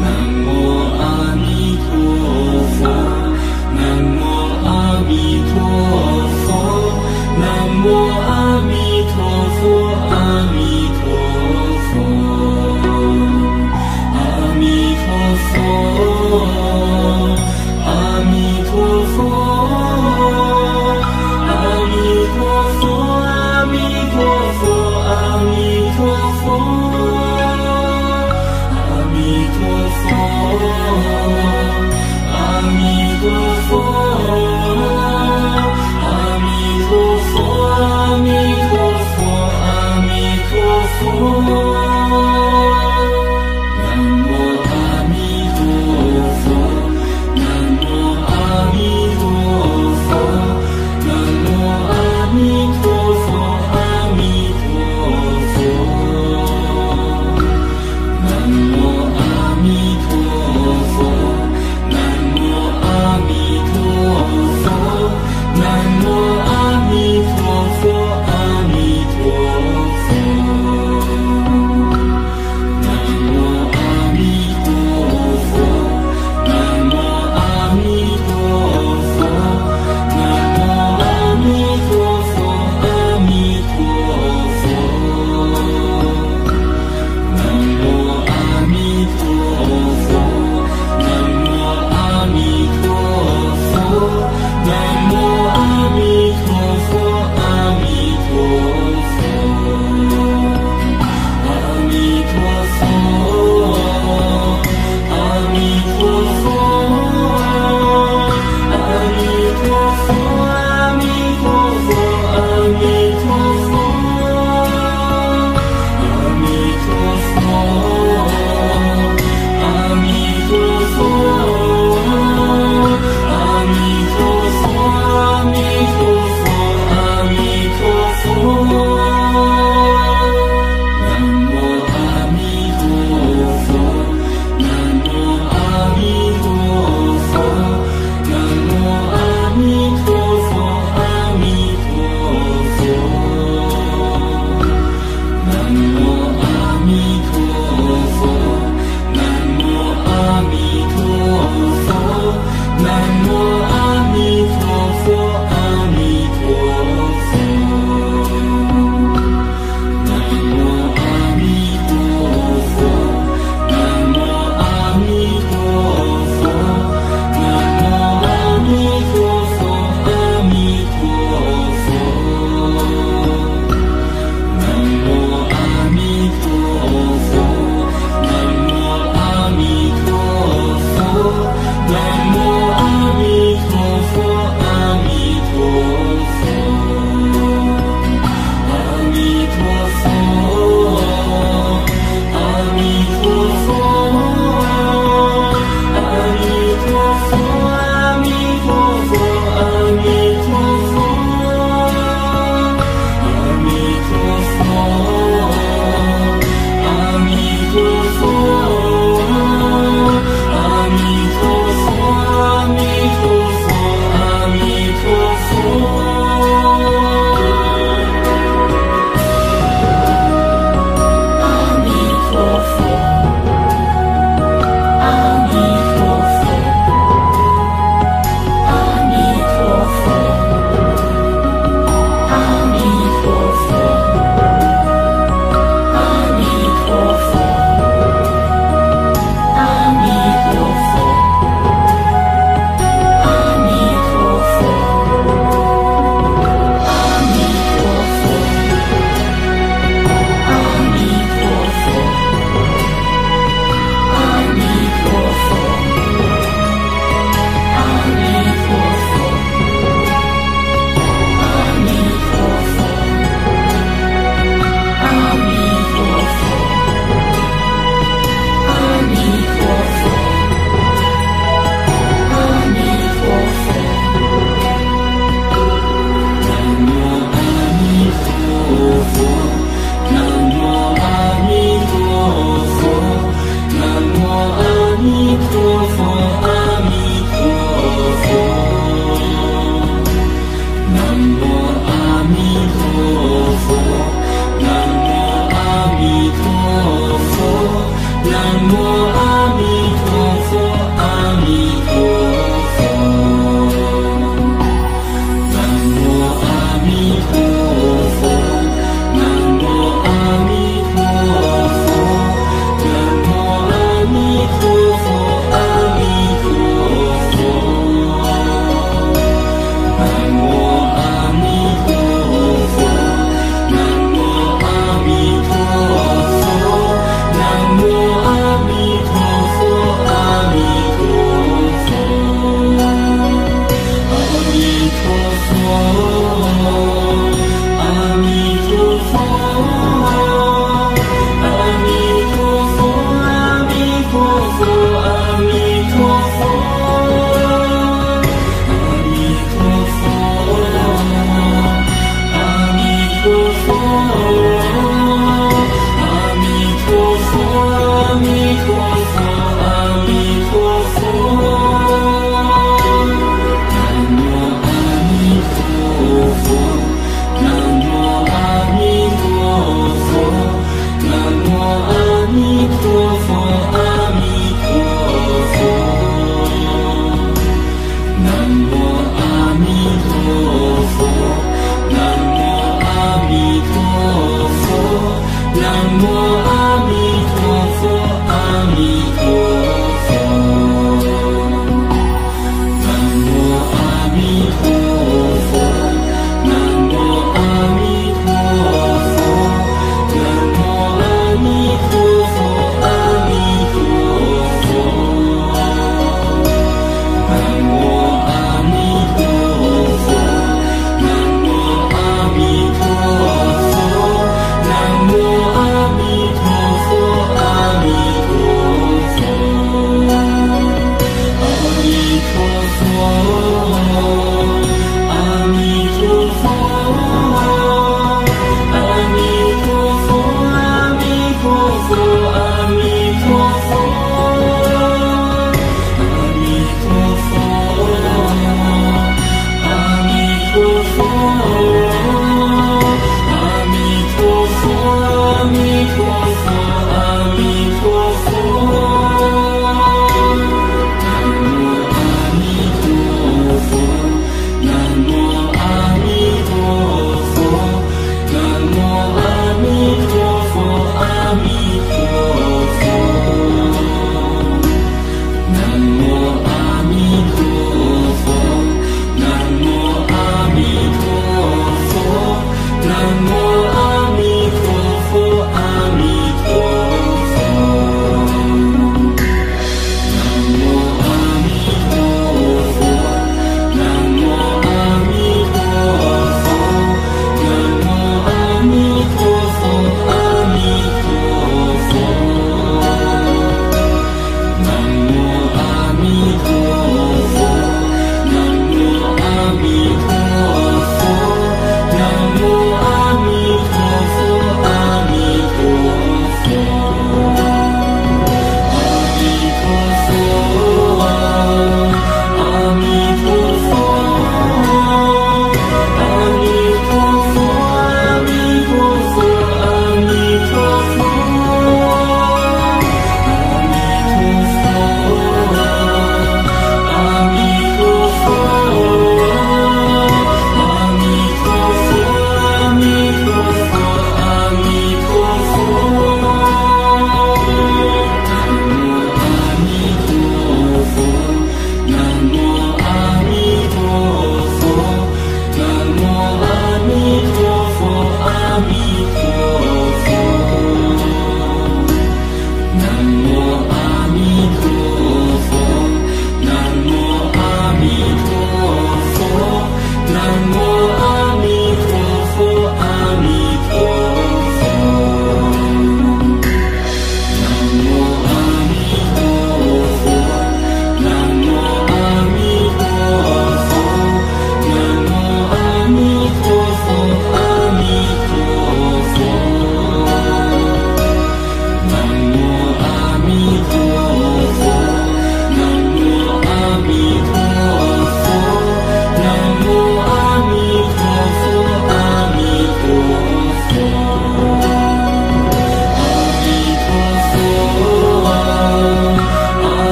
南无阿弥陀佛南无阿弥陀佛南无阿弥陀佛阿弥陀佛阿弥陀佛阿弥陀佛阿弥陀佛阿弥陀佛。amigo foi.